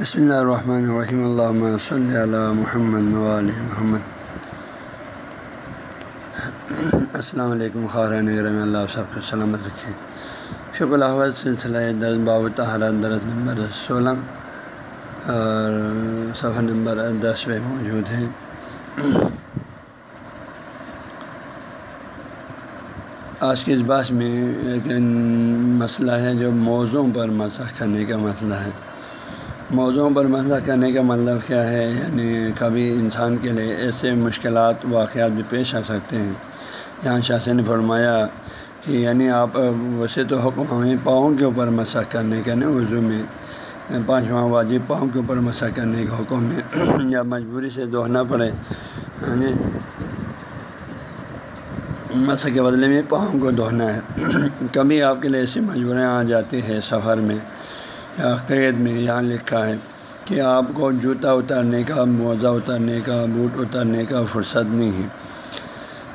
بسم اللہ الرحمن الرحیم اللہ صلی اللہ محمد علیہ محمد السلام علیکم خارن رحم اللہ صاحب کو سلامت رکھیں شکر اللہ سلسلہ درس باب تحرت درس نمبر سولہ اور صفحہ نمبر دس پہ موجود ہیں آج کے اس بات میں ایک مسئلہ ہے جو موضوع پر مسح کرنے کا مسئلہ ہے موضوع پر مسئلہ کرنے کا مطلب کیا ہے؟ یعنی کبھی انسان کے لیے ایسے مشکلات، واقعات بھی پیش آ سکتے ہیں۔ جہاں شاہ نے فرمایا کہ یعنی آپ ویسے تو حکم ہمیں پاؤں کے اوپر مسح کرنے کا نہیں اردو میں پانچواں واجب پاؤں کے اوپر مسح کرنے کا حکم ہے۔ یا مجبوری سے دوہنا پڑے یعنی مسح کے بدلے میں پاؤں کو دہنا ہے۔ کبھی آپ کے لیے ایسی مجبوریاں آ جاتی ہے سفر میں یا قید میں یہاں لکھا ہے کہ آپ کو جوتا اتارنے کا، موزہ اتارنے کا، بوٹ اتارنے کا فرصت نہیں ہے۔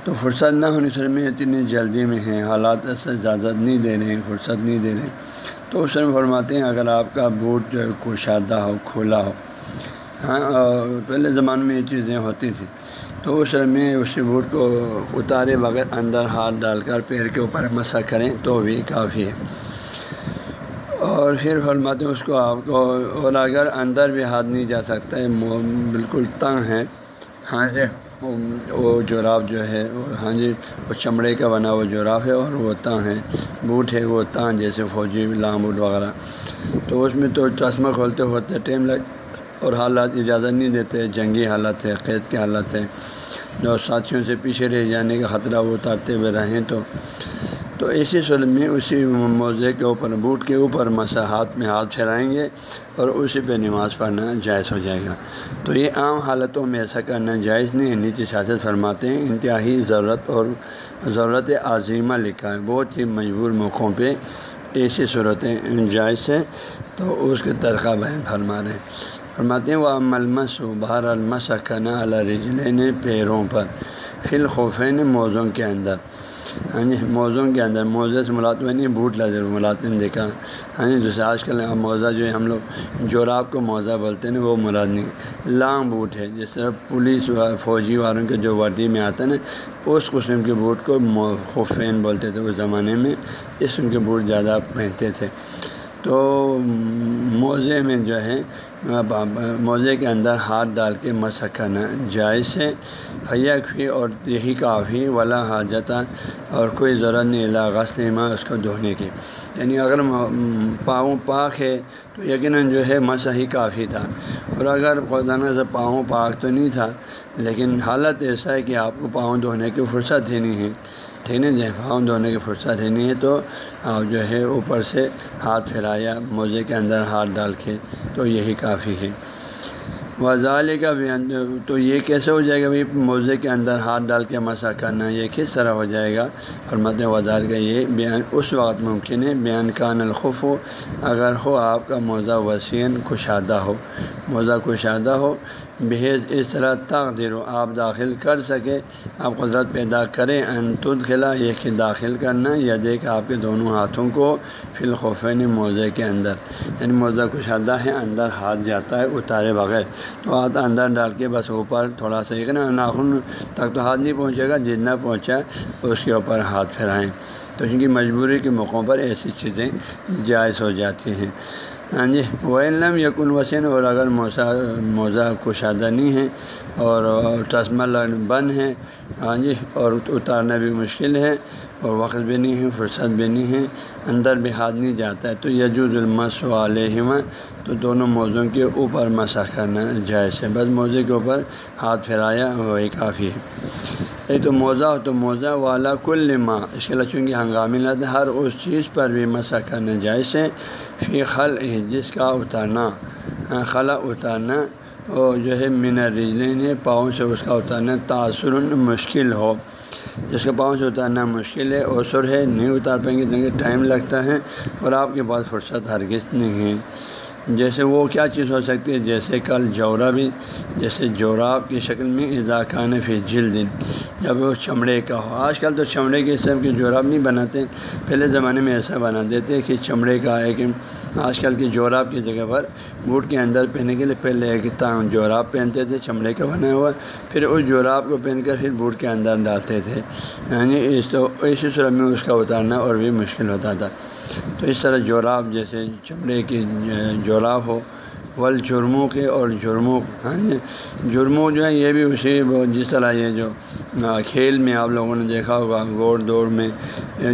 تو فرصت نہ ہونے سے میں اتنی جلدی میں ہیں، حالات ایسے اجازت نہیں دے رہے ہیں، فرصت نہیں دے رہے۔ تو اس میں فرماتے ہیں، اگر آپ کا بوٹ جو ہے کشادہ ہو کھولا ہو۔ ہاں پہلے زمانے میں یہ چیزیں ہوتی تھیں۔ تو اس میں اسی بوٹ کو اتارے بغیر اندر ہاتھ ڈال کر پیر کے اوپر مسا کریں تو بھی کافی ہے۔ اور پھر فرماتے ہیں اس کو آپ کو اور اگر اندر بھی ہاتھ نہیں جا سکتا ہے بالکل تنگ ہے ہاں جی۔ وہ جوراب جو ہے ہاں جی وہ چمڑے کا بنا وہ جوراب ہے اور وہ تاں ہے بوٹ ہے وہ تاں جیسے فوجی لام بوٹ وغیرہ۔ تو اس میں تو چشمہ کھولتے ہوتے ٹائم لگ اور حالات اجازت نہیں دیتے جنگی حالت ہے قید کے حالت ہے۔ جو ساتھیوں سے پیچھے رہ جانے کا خطرہ وہ اتارتے ہوئے رہیں تو تو اسی صورت میں اسی موضوع کے اوپر، بوٹ کے اوپر مسا ہاتھ میں ہاتھ پھیرائیں گے اور اسی پہ نماز پڑھنا جائز ہو جائے گا۔ تو یہ عام حالتوں میں ایسا کرنا جائز نہیں نیچے شاست فرماتے ہیں، انتہائی ضرورت اور ضرورت عظیمہ لکھا ہے۔ بہت ہی مجبور موقعوں پہ ایسی صورتیں جائز ہے تو اس کے ترقہ بیان فرما رہے ہیں۔ فرماتے ہیں وہ ملمس و بہر المس کرنا اللہ پیروں پر۔ فی الخوفین موضوع کے اندر۔ یعنی ہاں جی موزوں کے اندر موزے سے ملاطو نہیں بوٹ لذر ملاطن دیکھا۔ ہاں جی جیسے آج کل موزہ جو ہے ہم لوگ جوراب کو موزہ بولتے ہیں، وہ مراد نہیں۔ لانگ بوٹ ہے، جس طرح پولیس فوجی والوں کے جو وردی میں آتا ہے نا، اس قسم کے بوٹ کو خفین بولتے تھے اس زمانے میں۔ اس قسم کے بوٹ زیادہ پہنتے تھے۔ تو موزے میں جو ہے موزے کے اندر ہاتھ ڈال کے مسح کرنا جائز ہے۔ فی اور یہی کافی، ولا حاجتہ اور کوئی ضرورت نہیں اللہ غسل اس کو دھونے کی۔ یعنی اگر پاؤں پاک ہے تو یقیناً جو ہے مسا ہی کافی تھا۔ اور اگر خدانہ سے پاؤں پاک تو نہیں تھا، لیکن حالت ایسا ہے کہ آپ کو پاؤں دھونے کی فرصت ہی نہیں ہے۔ ٹھیک ہے جی پاؤں دھونے کی فرصت ہی نہیں ہے تو آپ جو ہے اوپر سے ہاتھ پھیرایا موزے کے اندر ہاتھ ڈال کے، تو یہی کافی ہے۔ وزال کا بیان تو یہ کیسے ہو جائے گا؟ بھائی، موزے کے اندر ہاتھ ڈال کے مسا کرنا، یہ کس طرح ہو جائے گا؟ اور مت وزال کا یہ بیان اس وقت ممکن ہے، بیان کا نلخف ہو، اگر ہو آپ کا موزہ وسین کشادہ ہو۔ موزہ کشادہ ہو بحیث اس طرح تقدیر و آپ داخل کر سکے۔ آپ قدرت پیدا کریں انتد خلا یہ کہ داخل کرنا، یا دیکھ آپ کے دونوں ہاتھوں کو فی الخوفین موزے کے اندر۔ یعنی موزہ کشادہ ہے، اندر ہاتھ جاتا ہے، اتارے بغیر۔ تو ہاتھ اندر ڈال کے بس اوپر تھوڑا سا ایک نا، ناخن تک تو ہاتھ نہیں پہنچے گا، جتنا پہنچا اس کے اوپر ہاتھ پھیرائیں تو ان کی مجبوری کے موقعوں پر ایسی چیزیں جائز ہو جاتی ہیں۔ ہاں جی۔ وہ علم یقن وسین اور اگر موسا، موزہ کشادہ نہیں ہے اور چشمہ بند ہے ہاں جی اور اتارنا بھی مشکل ہے اور وقت بھی نہیں ہے، فرصت بھی نہیں ہے، اندر بھی ہاتھ نہیں جاتا ہے، تو یجوز المس علیہما، تو دونوں موضوع کے اوپر مسا کرنا جائز ہے۔ بس موزے کے اوپر ہاتھ پھیرایا، وہی کافی ہے۔ ایک تو موزہ ہو تو موزہ، والا کل ماں اس کے چونکہ ہنگامی لت ہر اس چیز پر بھی مسا کرنا جائز ہے۔ فی خل جس کا اتارنا ہاں، خلا اتارنا وہ جو ہے مینا رجلین پاؤں سے اس کا اتارنا تاثر مشکل ہو۔ جس کا پاؤں سے اتارنا مشکل ہے اوسر ہے، نہیں اتار پائیں گے، دیکھیں ٹائم لگتا ہے، اور آپ کے پاس فرصت ہرگز نہیں ہے۔ جیسے وہ کیا چیز ہو سکتی ہے؟ جیسے کل جورا بھی، جیسے جوراب کی شکل میں اضاکان فی جلد۔ جب وہ چمڑے کا ہو۔ آج کل تو چمڑے کے حساب کے جوراب نہیں بناتے۔ پہلے زمانے میں ایسا بنا دیتے کہ چمڑے کا ایک آج کل کے جوراب کی جگہ پر بوٹ کے اندر پہننے کے لیے پہلے ایک جوراب پہنتے تھے، چمڑے کا بنا ہوا۔ پھر اس جوراب کو پہن کر پھر بوٹ کے اندر ڈالتے تھے۔ یعنی اس تو اسی صورت میں اس کا اتارنا اور بھی مشکل ہوتا تھا۔ تو اس طرح جوراب جیسے چمڑے کی جوراب ہو، ول جرموں کے اور جرموں ہاں یعنی جرموں جو ہے یہ بھی اسی جس طرح یہ جو کھیل میں آپ لوگوں نے دیکھا ہوگا گوڑ دوڑ میں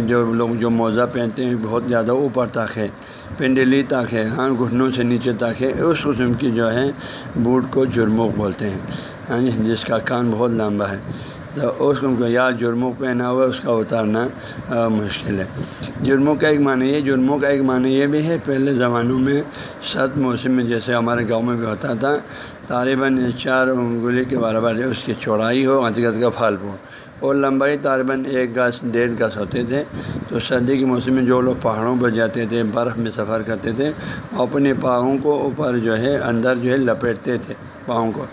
جو لوگ جو موزہ پہنتے ہیں، بہت زیادہ اوپر تک ہے، پنڈلی تک ہے ہاں گھٹنوں سے نیچے تک ہے، اس قسم کی جو ہے بوٹ کو جرموں بولتے ہیں ہاں جی، جس کا کان بہت لمبا ہے۔ تو اس کو یا جرموں پہنا ہوا اس کا اتارنا مشکل ہے۔ جرموں کا ایک معنی یہ جرموں کا ایک معنی یہ بھی ہے، پہلے زمانوں میں سرد موسم میں، جیسے ہمارے گاؤں میں بھی ہوتا تھا طالباً چار انگلی کے برابر اس کی چوڑائی ہو حقیقت کا پھل ہو۔ اور لمبائی طالباً ایک گز ڈیڑھ گز ہوتے تھے۔ تو سردی کے موسم میں جو لوگ پہاڑوں پر جاتے تھے، برف میں سفر کرتے تھے اپنے پاؤں کو اوپر جو ہے، اندر جو ہے، لپیٹتے تھے پاؤں کو۔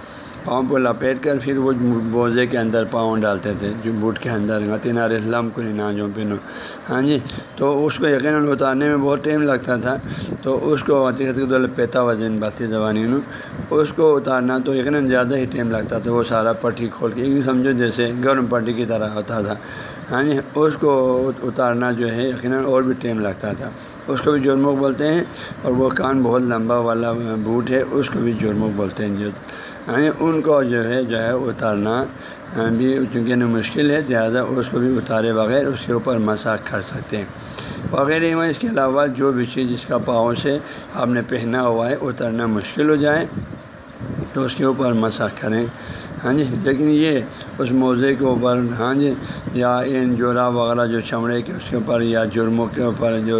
پاؤں کو لپیٹ کر پھر وہ بوزے کے اندر پاؤں ڈالتے تھے، جو بوٹ کے اندر تینار اسلام کو ناجوں پہنو ہاں جی تو اس کو یقیناً اتارنے میں بہت ٹائم لگتا تھا۔ تو اس کو پیتا وزن بلتی زبانی نو۔ اس کو اتارنا تو یقیناً زیادہ ہی ٹائم لگتا تھا، وہ سارا پٹھی کھول کے سمجھو جیسے گرم پٹھی کی طرح ہوتا تھا۔ ہاں جی اس کو اتارنا جو ہے یقیناً اور بھی ٹائم لگتا تھا۔ اس کو بھی جرمک بولتے ہیں اور وہ کان بہت لمبا والا بوٹ ہے، اس کو بھی جرمک بولتے ہیں جو۔ ان کو جو ہے جو ہے اتارنا بھی چونکہ مشکل ہے، لہٰذا اس کو بھی اتارے بغیر اس کے اوپر مساق کر سکتے ہیں۔ وغیرہ میں اس کے علاوہ جو بھی چیز جس کا پاؤں سے آپ نے پہنا ہوا ہے اترنا مشکل ہو جائے، تو اس کے اوپر مساق کریں۔ ہاں جی لیکن یہ اس موزے کے اوپر ہاں جی یا ان جورا وغیرہ جو چمڑے کے اس کے اوپر یا جرموں کے اوپر جو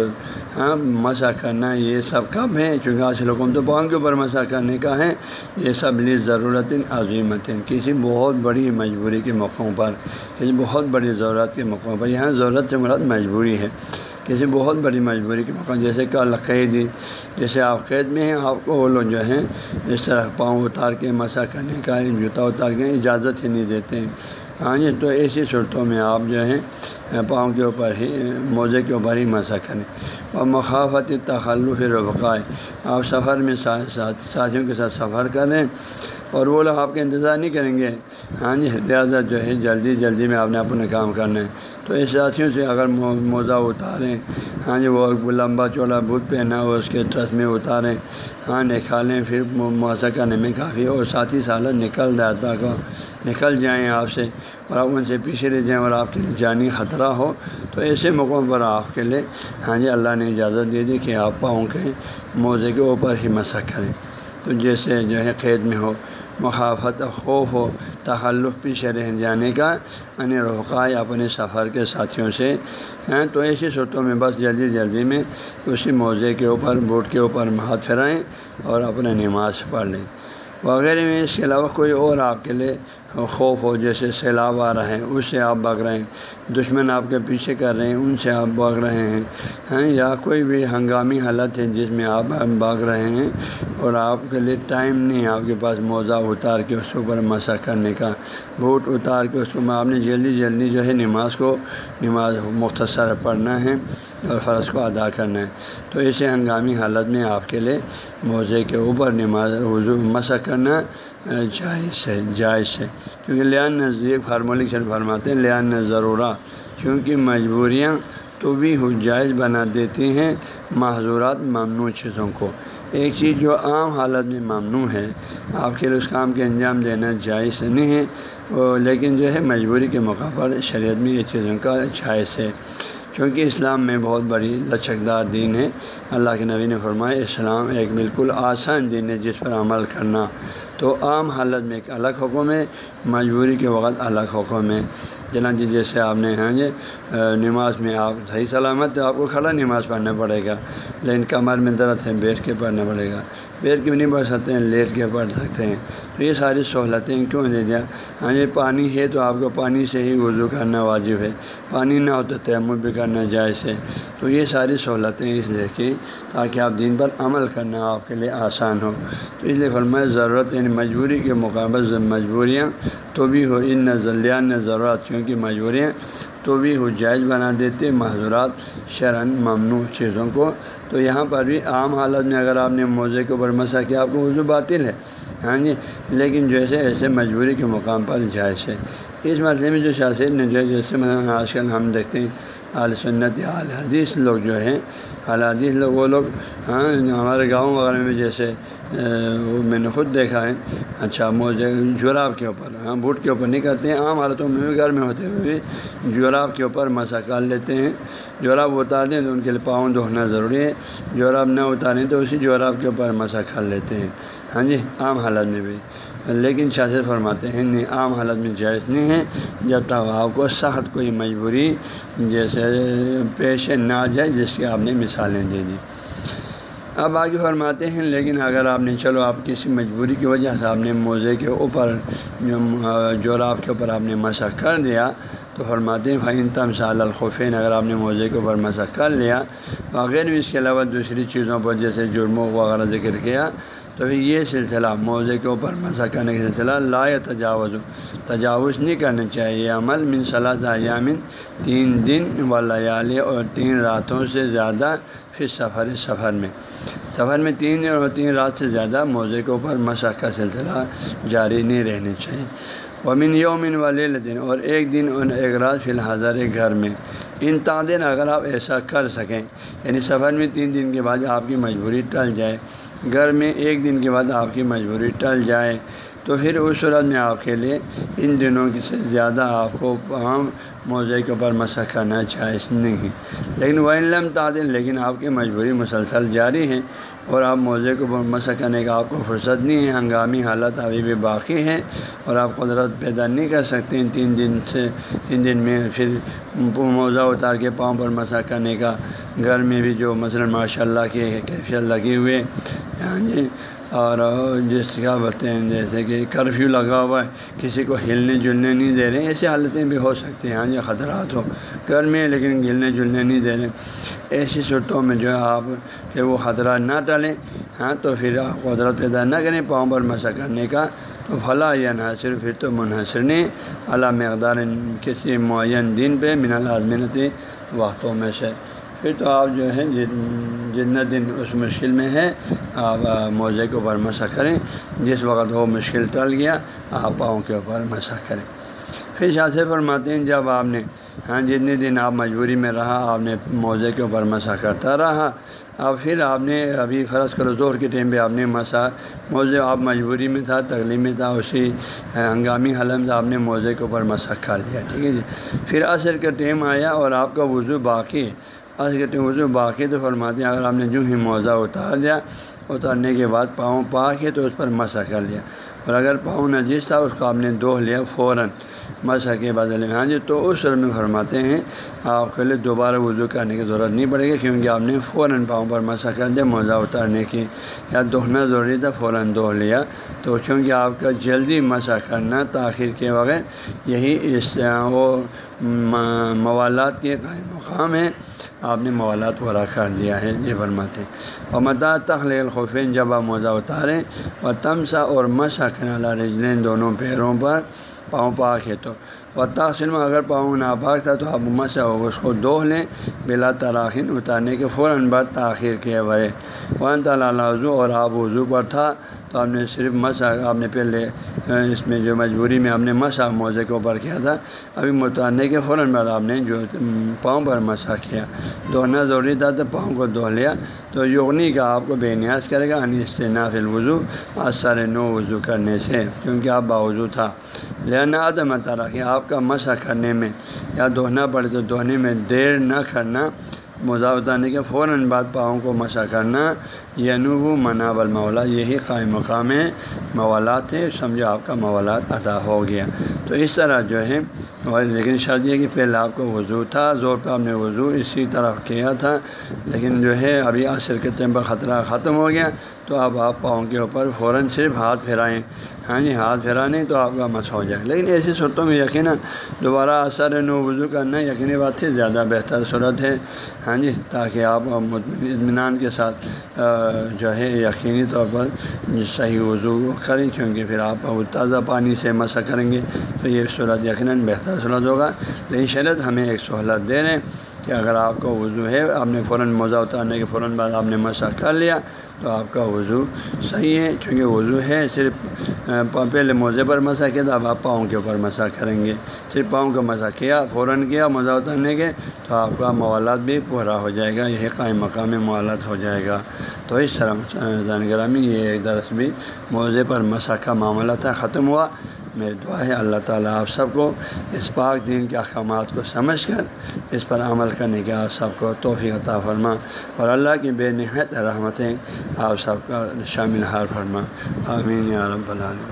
ہاں مسا کرنا یہ سب کب ہے، چونکہ آج لوگوں تو پاؤں کے اوپر مسا کرنے کا ہے۔ یہ سب لی ضرورت عظیمت کسی بہت بڑی مجبوری کے موقعوں پر، کسی بہت بڑی ضرورت کے موقعوں پر، یہاں ضرورت سے مراد مجبوری ہے۔ کسی بہت بڑی مجبوری کے موقع جیسے کل قیدی جیسے آپ قید میں ہیں، آپ کو وہ لوگ جو ہیں اس طرح پاؤں اتار کے مسا کرنے کا، جوتا اتار کے اجازت ہی نہیں دیتے۔ ہیں ہاں جی تو ایسی صورتوں میں آپ جو ہیں پاؤں کے اوپر ہی موزے کے اوپر ہی مسا کریں اور مخافت تخلف ربقائے آپ سفر میں ساتھیوں کے ساتھ سفر کریں اور وہ لوگ آپ کا انتظار نہیں کریں گے۔ ہاں جی لہٰذا جو ہے جلدی جلدی میں آپ نے اپنا کام کرنا ہے۔ تو اس ساتھیوں سے اگر موزہ اتاریں ہاں جی وہ لمبا چوڑا بت پہنا ہو اس کے ٹرس میں اتاریں۔ ہاں نکالیں، پھر موزہ کرنے میں کافی اور ساتھی سالہ نکل جاتا کو نکل جائیں آپ سے۔ اور آپ ان سے پیچھے رہ جائیں اور آپ کے لیے جانی خطرہ ہو، تو ایسے موقعوں پر آپ کے لیے ہاں جی اللہ نے اجازت دے دی کہ آپ پاؤں کے موزے کے اوپر ہی مسق کریں۔ تو جیسے جو ہے قید میں ہو، مخافت خوف ہو، تخلف پیچھے رہ جانے کا یعنی روکائے اپنے سفر کے ساتھیوں سے ہیں تو ایسی صورتوں میں بس جلدی جلدی میں اسی موزے کے اوپر، بوٹ کے اوپر ہاتھ پھیرائیں اور اپنے نماز پڑھ لیں۔ وغیرہ میں اس کے علاوہ کوئی اور آپ کے لیے خوف ہو، جیسے سیلاب آ رہے ہیں، اس سے آپ بھاگ رہے ہیں۔ دشمن آپ کے پیچھے کر رہے ہیں، ان سے آپ بھاگ رہے ہیں۔ ہیں یا کوئی بھی ہنگامی حالت ہے جس میں آپ بھاگ رہے ہیں اور آپ کے لیے ٹائم نہیں آپ کے پاس موزہ اتار کے اس کے اوپر مسا کرنے کا۔ بوٹ اتار کے اس کو آپ نے جلدی جلدی جو ہے نماز کو، نماز مختصر پڑھنا ہے اور فرض کو ادا کرنا ہے۔ تو ایسے ہنگامی حالت میں آپ کے لیے موزے کے اوپر نماز، وضو مسا کرنا جائز ہے جائز ہے۔ کیونکہ لیان نزدیک فارمولک شرف فرماتے ہیں، لیان ضرورہ کیونکہ مجبوریاں تو بھی جائز بنا دیتی ہیں معذورات ممنوع چیزوں کو۔ ایک چیز جو عام حالت میں ممنوع ہے، آپ کے لیے اس کام کے انجام دینا جائز نہیں ہے لیکن جو ہے مجبوری کے موقع پر شریعت میں یہ چیزوں کا جائز ہے۔ کیونکہ اسلام میں بہت بڑی لچکدار دین ہے۔ اللہ کے نبی نے فرمایا، اسلام ایک بالکل آسان دین ہے جس پر عمل کرنا۔ تو عام حالت میں ایک الگ حکم ہے، مجبوری کے وقت الگ حکم ہے۔ چنانچہ جیسے آپ نے ہاں جی نماز میں آپ صحیح سلامت آپ کو کھڑا نماز پڑھنا پڑے گا، لیکن کمر میں درد ہے، بیٹھ کے پڑھنا پڑے گا۔ بیٹھ کے بھی نہیں پڑھ سکتے ہیں، لیٹ کے پڑھ سکتے ہیں۔ تو یہ ساری سہولتیں کیوں دے دیا؟ ہاں جی پانی ہے تو آپ کو پانی سے ہی وضو کرنا واجب ہے۔ پانی نہ ہو تو تیمر بھی کرنا جائز ہے۔ تو یہ ساری سہولتیں اس لیے کہ تاکہ آپ دن پر عمل کرنا آپ کے لیے آسان ہو۔ تو اس لیے فرمایا، ضرورت یعنی مجبوری کے مقابل مجبوریاں تو بھی ہو ان نظلیان ضرورت کیونکہ مجبوری ہیں، تو بھی ہو جائز بنا دیتے معذورات شرن ممنوع چیزوں کو۔ تو یہاں پر بھی عام حالت میں اگر آپ نے موزے کے اوپر مسا کیا، آپ کو وضو باطل ہے۔ ہاں جی؟ لیکن جیسے ایسے مجبوری کے مقام پر جائز ہے۔ اس مسئلے میں جو شاثر نے جو جیسے آج کل ہم دیکھتے ہیں عال سنت عال حدیث لوگ جو ہیں حدیث لوگ، وہ لوگ ہاں ہمارے گاؤں وغیرہ میں جیسے وہ میں نے خود دیکھا ہے۔ اچھا موزے جراب کے اوپر ہاں بوٹ کے اوپر نہیں کرتے ہیں۔ عام حالتوں میں بھی، گھر میں ہوتے ہوئے بھی جراب کے اوپر مسا کر لیتے ہیں۔ جوراب اتار دیں تو ان کے لیے پاؤں دھونا ضروری ہے۔ جوراب نہ اتاریں تو اسی جوراب کے اوپر مسا کھا لیتے ہیں۔ ہاں جی عام حالت میں بھی۔ لیکن شاست فرماتے ہیں، نہیں، عام حالت میں جائز نہیں ہے۔ جب تک آپ کو سخت کوئی مجبوری، جیسے پیش نہ جائے، جس کی آپ نے مثالیں دے دی۔ اب آگے فرماتے ہیں، لیکن اگر آپ نے، چلو آپ کسی مجبوری کی وجہ سے آپ نے موزے کے اوپر جوراب کے اوپر آپ نے مسا کر دیا، تو فرماتے ہیں فائن تم سال اگر آپ نے موزے کے اوپر مسا کر لیا، بغیر بھی اس کے علاوہ دوسری چیزوں پر، جیسے جرموں وغیرہ ذکر کیا، تو پھر یہ سلسلہ موزے کے اوپر مسا کرنے کا سلسلہ لا تجاوز تجاوز نہیں کرنا چاہیے۔ عمل من صلاح ایامن، تین دن و لیالی اور تین راتوں سے زیادہ پھر سفر سفر میں۔ سفر میں تین دن اور تین رات سے زیادہ موزے کے اوپر مسا کا سلسلہ جاری نہیں رہنا چاہیے۔ ومن یومن والے دن اور ایک دن اور ایک رات فی الحاظر گھر میں۔ ان تعدین اگر آپ ایسا کر سکیں یعنی سفر میں تین دن کے بعد آپ کی مجبوری ٹل جائے۔ گھر میں ایک دن کے بعد آپ کی مجبوری ٹل جائے۔ تو پھر اس صورت میں آپ کے لیے ان دنوں سے زیادہ آپ کو عام موضوع کے اوپر مسا کرنا چاہیے نہیں لیکن وہ علم تعدین لیکن آپ کی مجبوری مسلسل جاری ہیں اور آپ موزے کو مسا کرنے کا آپ کو فرصت نہیں ہے، ہنگامی حالت ابھی بھی باقی ہے اور آپ قدرت پیدا نہیں کر سکتے تین دن سے، تین دن میں پھر موزہ اتار کے پاؤں پر مسا کرنے کا۔ گھر میں بھی جو مثلاً ماشاء اللہ کے کیفیت لگے ہوئے ہاں جی اور جس کا بولتے ہیں، جیسے کہ کرفیو لگا ہوا ہے، کسی کو ہلنے جلنے نہیں دے رہے، ایسی حالتیں بھی ہو سکتی ہیں ہاں جی خطرات ہو۔ گھر میں لیکن ہلنے جلنے نہیں دے رہے۔ ایسی صورتوں میں جو ہے آپ کہ وہ خطرات نہ ٹالیں ہاں تو پھر آپ قدرت پیدا نہ کریں پاؤں پر مسا کرنے کا۔ تو فلاں یا ناصر، پھر تو منحصر نہیں۔ اعلیٰ مقدار کسی معین دن پہ من العظمنتی وقتوں میں سے۔ پھر تو آپ جو ہے جتنا دن اس مشکل میں ہے آپ موزے کے اوپر مسا کریں۔ جس وقت وہ مشکل ٹل گیا، آپ پاؤں کے اوپر مسا کریں۔ پھر شاذ فرماتے ہیں، جب آپ نے ہاں جتنے دن آپ مجبوری میں رہا، آپ نے موزے کے اوپر مسا کرتا رہا، اب پھر آپ نے ابھی فرض کرو زور کے ٹائم پہ آپ نے مسا موزے آپ مجبوری میں تھا، تکلیف میں تھا، اسی ہنگامی حلم سے آپ نے موزے کے اوپر مسا کھا لیا ٹھیک ہے جی۔ پھر عصر کا ٹائم آیا اور آپ کا وضو باقی عصر کے ٹائم وضو باقی تو فرماتے ہیں، اگر آپ نے جو ہی موزہ اتار دیا، اتارنے کے بعد پاؤں پاک ہے تو اس پر مسا کر لیا۔ اور اگر پاؤں نجیس تھا، اس کو آپ نے دو لیا فوراً۔ مسا کے بدلے میں ہاں جی تو اس سر میں فرماتے ہیں، آپ کے لیے دوبارہ وضو کرنے کی ضرورت نہیں پڑے گی، کیونکہ آپ نے فوراً پاؤں پر مسا کر دیا موزہ اتارنے کی۔ یا دہنا ضروری تھا، فوراً دوہ لیا۔ تو چونکہ آپ کا جلدی مسا کرنا تاخیر کے بغیر، یہی اس وہ موالات کے قائم مقام ہے۔ آپ نے موالات کو کر دیا ہے، یہ فرماتے اور مدا تخلیل خفین جب آپ موزہ اتاریں اور تمسا اور مسا کرنا رجلین دونوں پیروں پر پاؤں پاک ہے تو۔ و تاثر میں اگر پاؤں ناپاک تھا تو آپ مسا ہو اس کو دوہ لیں، بلا تراخین اتارنے کے فوراً بعد تاخیر کے بڑے ون تعالیٰ وضو اور آپ وضو پر تھا تو آپ نے صرف مسا آپ نے پہلے اس میں جو مجبوری میں آپ نے مسا موزے کے اوپر کیا تھا، ابھی متعنے کے فوراً بعد آپ نے جو پاؤں پر مسا کیا۔ دوہنا ضروری تھا تو پاؤں کو دو لیا۔ تو یغنی کا آپ کو بے نیاز کرے گا انیس نافل وضو اثر نو وضو کرنے سے، کیونکہ آپ باوضو تھا۔ لینا عدم تراکی آپ کا مسا کرنے میں یا دوہنا پڑے تو دوہنے میں دیر نہ کرنا۔ موزہ اتارنے کے فوراً بعد پاؤں کو مسا کرنا یعنی ینوب مناب المولا، یہی قائم مقام موالات ہے سمجھو آپ کا موالات ادا ہو گیا۔ تو اس طرح جو ہے، لیکن شادی ہے کہ پہلے آپ کو وضو تھا، زور پہ آپ نے وضو اسی طرح کیا تھا، لیکن جو ہے، ابھی عصر کے ٹائم پر خطرہ ختم ہو گیا۔ تو اب آپ پاؤں کے اوپر فوراً صرف ہاتھ پھیرائیں۔ ہاں جی ہاتھ پھیرانے تو آپ کا مس ہو جائے۔ لیکن ایسی صورتوں میں یقیناً دوبارہ اثر نو وضو کرنا یقینی بات سے زیادہ بہتر صورت ہے۔ ہاں جی تاکہ آپ اطمینان کے ساتھ جو ہے یقینی طور پر صحیح وضو کریں، کیونکہ پھر آپ تازہ پانی سے مسا کریں گے تو یہ صورت یقیناً بہتر صورت ہوگا۔ لیکن شرط ہمیں ایک سہولت دے رہے ہیں کہ اگر آپ کو وضو ہے، آپ نے فوراً موزہ اتارنے کے فوراً بعد آپ نے مسا کر لیا تو آپ کا وضو صحیح ہے؟ چونکہ وضو ہے، صرف پہلے موزے پر مسا کیا تو اب آپ پاؤں کے اوپر مسا کریں گے۔ صرف پاؤں کا مسا کیا، فوراً کیا مزہ اتارنے کے، تو آپ کا موالات بھی پورا ہو جائے گا یہ قائم مقام موالات ہو جائے گا۔ تو اس طرح جانگرہ میں یہ ایک درس بھی موزے پر مسا کا معاملہ تھا، ختم ہوا۔ میری دعا ہے، اللہ تعالیٰ آپ سب کو اس پاک دین کے احکامات کو سمجھ کر اس پر عمل کرنے کے آپ سب کو توفیق عطا فرما اور اللہ کی بے نہایت رحمتیں آپ سب کا شامل حال فرما۔ آمین یا رب العالمین۔